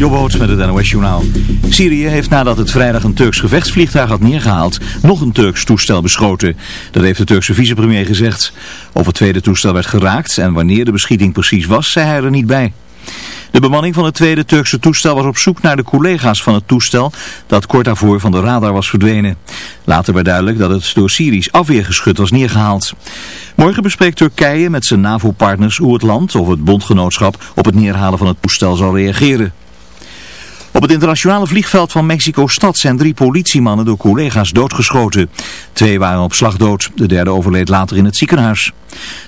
Jobboot met het NOS Journaal. Syrië heeft nadat het vrijdag een Turks gevechtsvliegtuig had neergehaald, nog een Turks toestel beschoten. Dat heeft de Turkse vicepremier gezegd. Of het tweede toestel werd geraakt en wanneer de beschieting precies was, zei hij er niet bij. De bemanning van het tweede Turkse toestel was op zoek naar de collega's van het toestel dat kort daarvoor van de radar was verdwenen. Later werd duidelijk dat het door Syrisch afweergeschut was neergehaald. Morgen bespreekt Turkije met zijn NAVO-partners hoe het land of het bondgenootschap op het neerhalen van het toestel zal reageren. Op het internationale vliegveld van Mexico-stad zijn drie politiemannen door collega's doodgeschoten. Twee waren op slag dood, de derde overleed later in het ziekenhuis.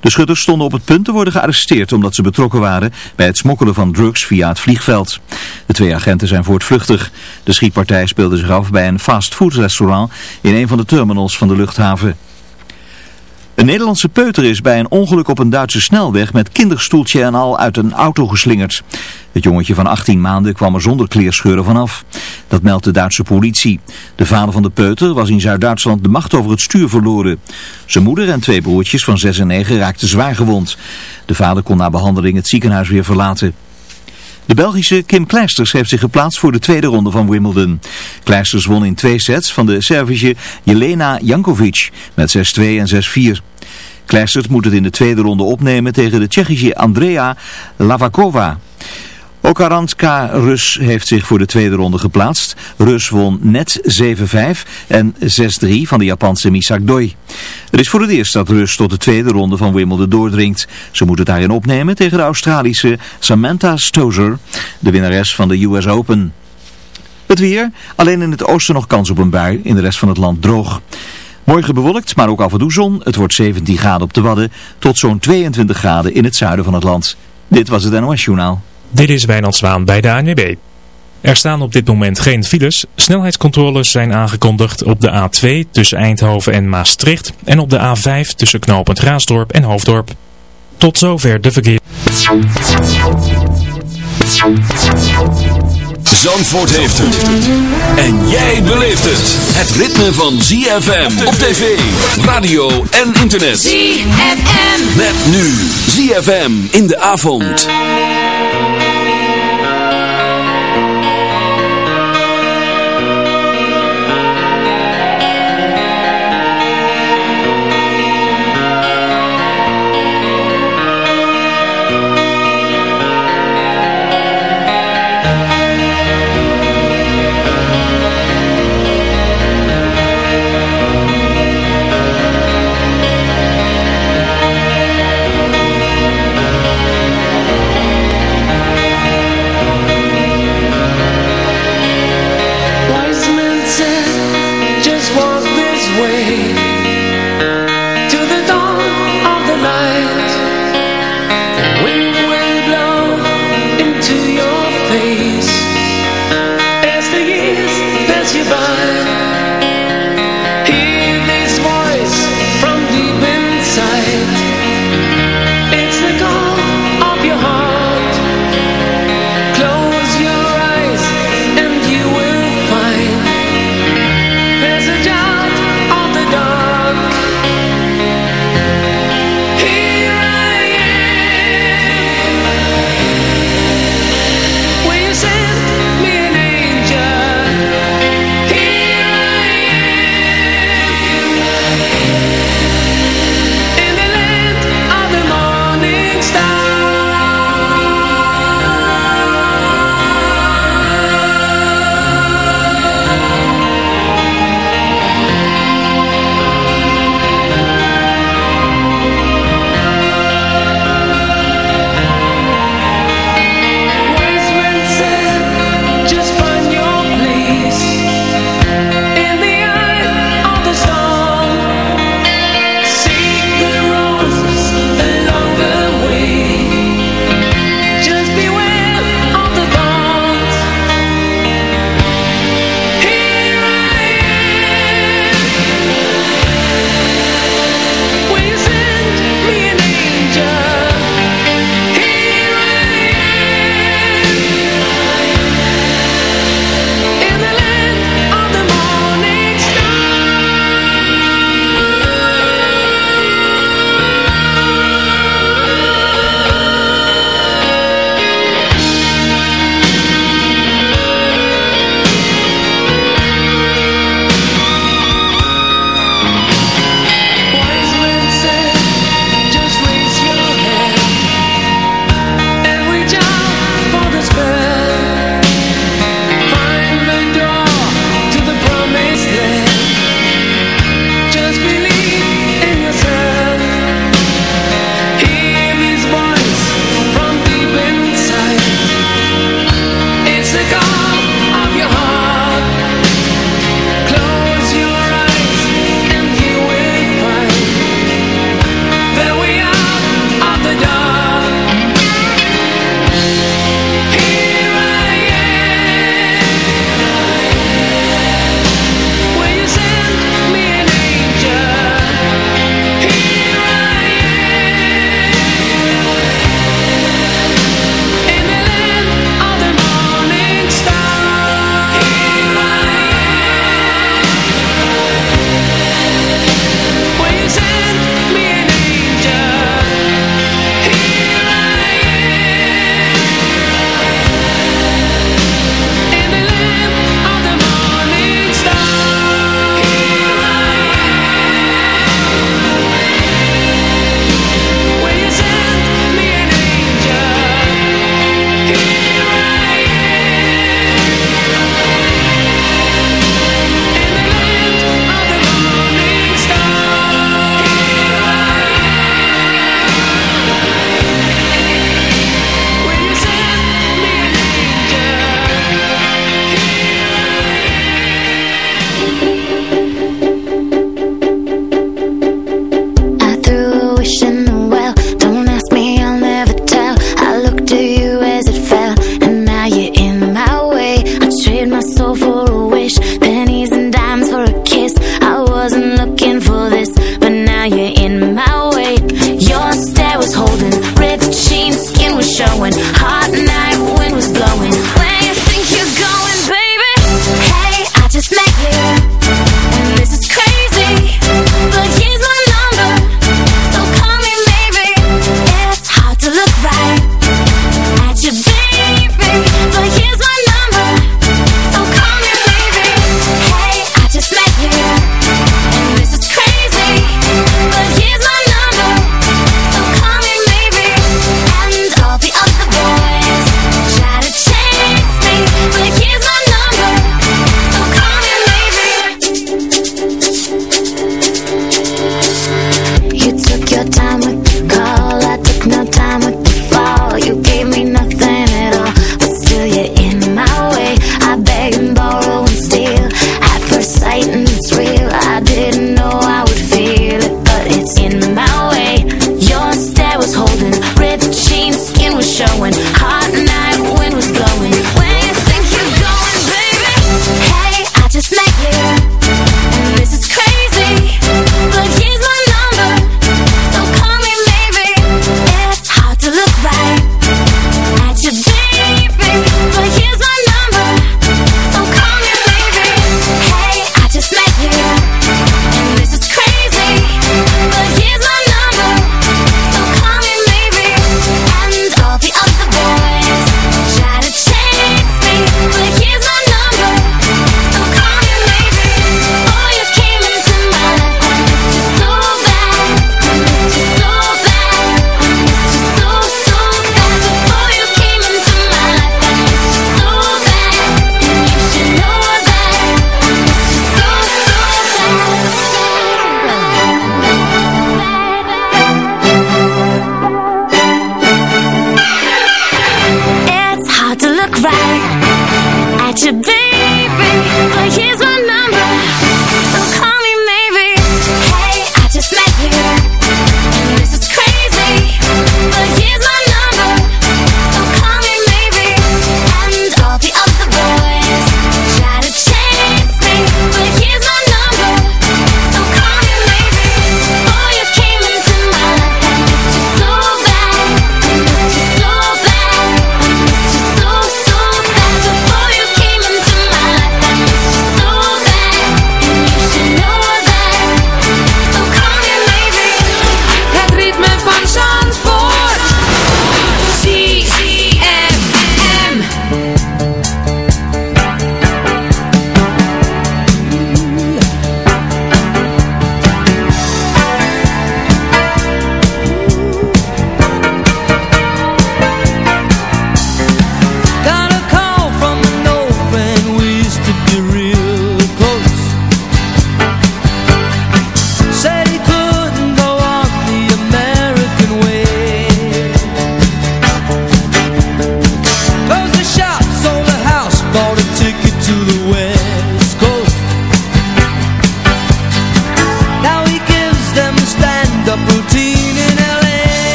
De schutters stonden op het punt te worden gearresteerd omdat ze betrokken waren bij het smokkelen van drugs via het vliegveld. De twee agenten zijn voortvluchtig. De schietpartij speelde zich af bij een fastfoodrestaurant in een van de terminals van de luchthaven. Een Nederlandse peuter is bij een ongeluk op een Duitse snelweg met kinderstoeltje en al uit een auto geslingerd. Het jongetje van 18 maanden kwam er zonder kleerscheuren vanaf. Dat meldt de Duitse politie. De vader van de peuter was in Zuid-Duitsland de macht over het stuur verloren. Zijn moeder en twee broertjes van 6 en 9 raakten zwaar gewond. De vader kon na behandeling het ziekenhuis weer verlaten. De Belgische Kim Kleisters heeft zich geplaatst voor de tweede ronde van Wimbledon. Kleisters won in twee sets van de Servische Jelena Jankovic met 6-2 en 6-4. Kleisters moet het in de tweede ronde opnemen tegen de Tsjechische Andrea Lavakova. Okaranska Rus heeft zich voor de tweede ronde geplaatst. Rus won net 7-5 en 6-3 van de Japanse Misak Doi. Het is voor het eerst dat Rus tot de tweede ronde van Wimbledon doordringt. Ze moet het daarin opnemen tegen de Australische Samantha Stozer, de winnares van de US Open. Het weer, alleen in het oosten nog kans op een bui, in de rest van het land droog. Morgen bewolkt, maar ook af en toe zon. Het wordt 17 graden op de Wadden tot zo'n 22 graden in het zuiden van het land. Dit was het NOS Journaal. Dit is Wijnand Zwaan bij de ANWB. Er staan op dit moment geen files. Snelheidscontroles zijn aangekondigd op de A2 tussen Eindhoven en Maastricht en op de A5 tussen knooppunt Raasdorp en Hoofddorp. Tot zover de verkeer. Zandvoort heeft het. En jij beleeft het. Het ritme van ZFM op tv, radio en internet. ZFM. Met nu ZFM in de avond.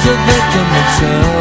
was a victim of show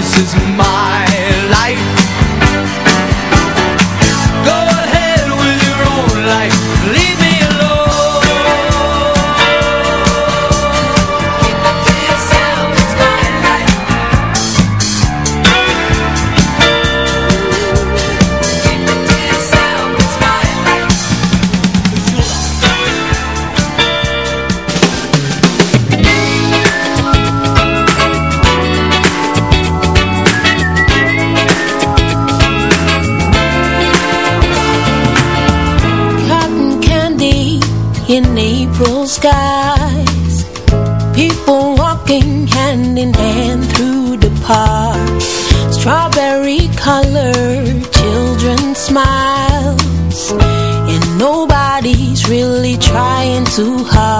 This is my too hard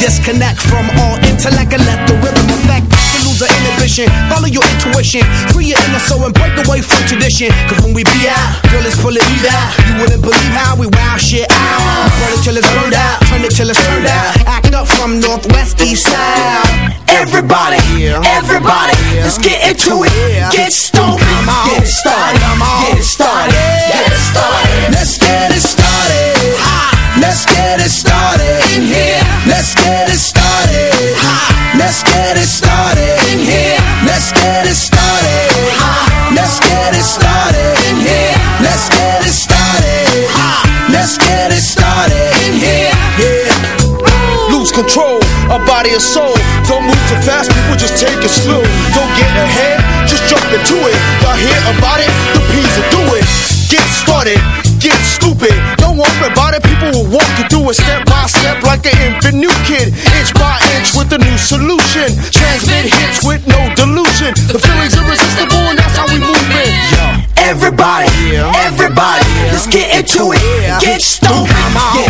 Disconnect from all intellect and let the rhythm affect to lose our inhibition. Follow your intuition, free your inner soul and break away from tradition. Cause when we be out, girl, it's pulling me out. You wouldn't believe how we wow shit out. Burn it till it's burned out, turn it till it's turned out. Act up from northwest, east side. Everybody, everybody, let's get into it. Get stoked, get started, get started, get started. Let's get. Let's get it started in here. Let's get it started. Let's get it started in here. Let's get it started. Let's get it started in here. Let's get it started. Let's get it started in here. Yeah. Lose control, our body and soul. Don't move too fast, people just take it slow. Don't get ahead, just jump into it. Y'all hear about it? The Peas will do it. Get started, get stupid worry about it, people will walk you through it step by step like an infant new kid. Inch by inch with a new solution. Transmit hits with no delusion. The feeling's irresistible and that's how we move it. Everybody, everybody, let's get into it. Get stoned, get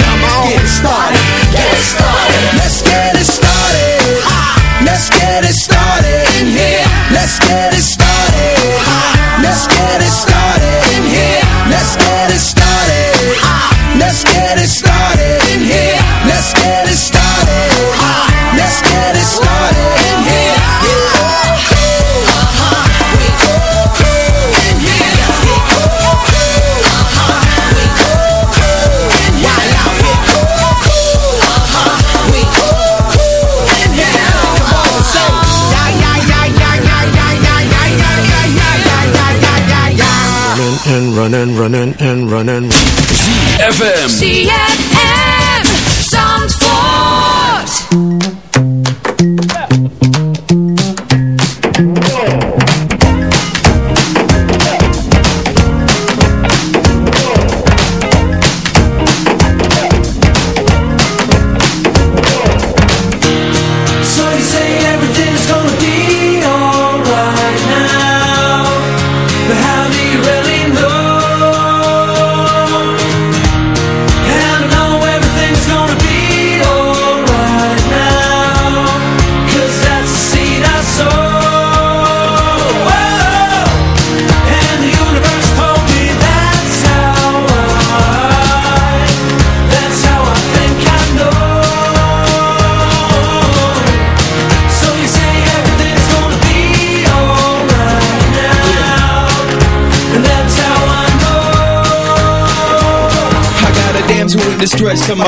running, running, and running. ZFM. ZFM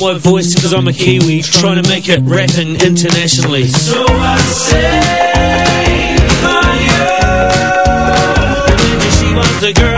my voice because I'm a Kiwi Trying to make it rapping internationally. So I say you. And she was the girl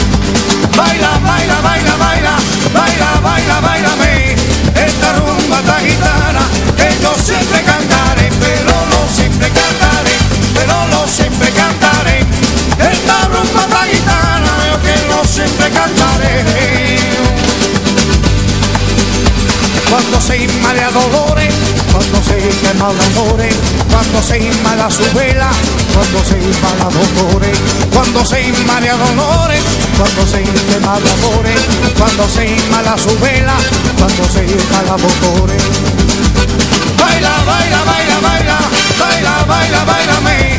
amore, cuando se inmala su vela, cuando se inmala cuando se inmala dolores, cuando se inmala dolores, cuando se inmala su vela, cuando se inmala dolores. Baila, baila, baila, baila, baila, baila, baila, me,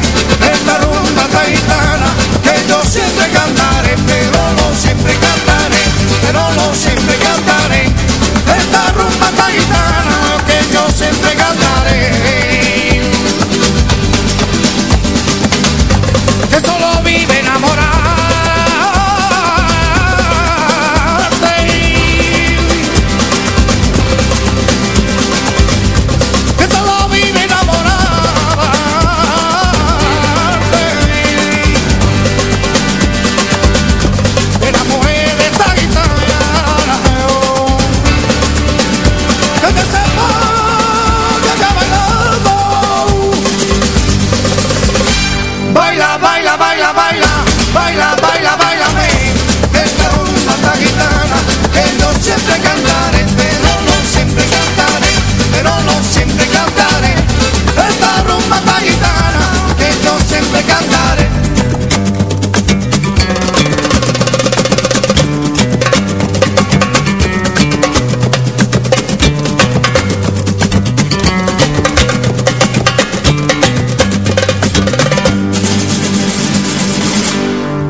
esta rumba taitana, que yo siempre cantaré, pero no siempre cantaré, pero no siempre cantaré, esta rumba taitana siempre ganaré.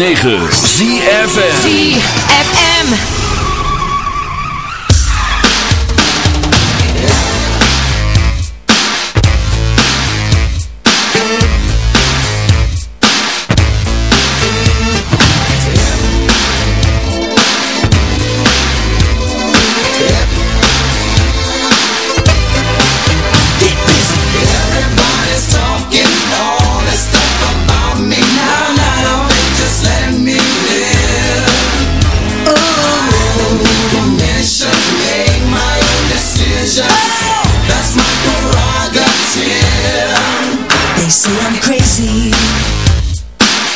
106.9 ZFN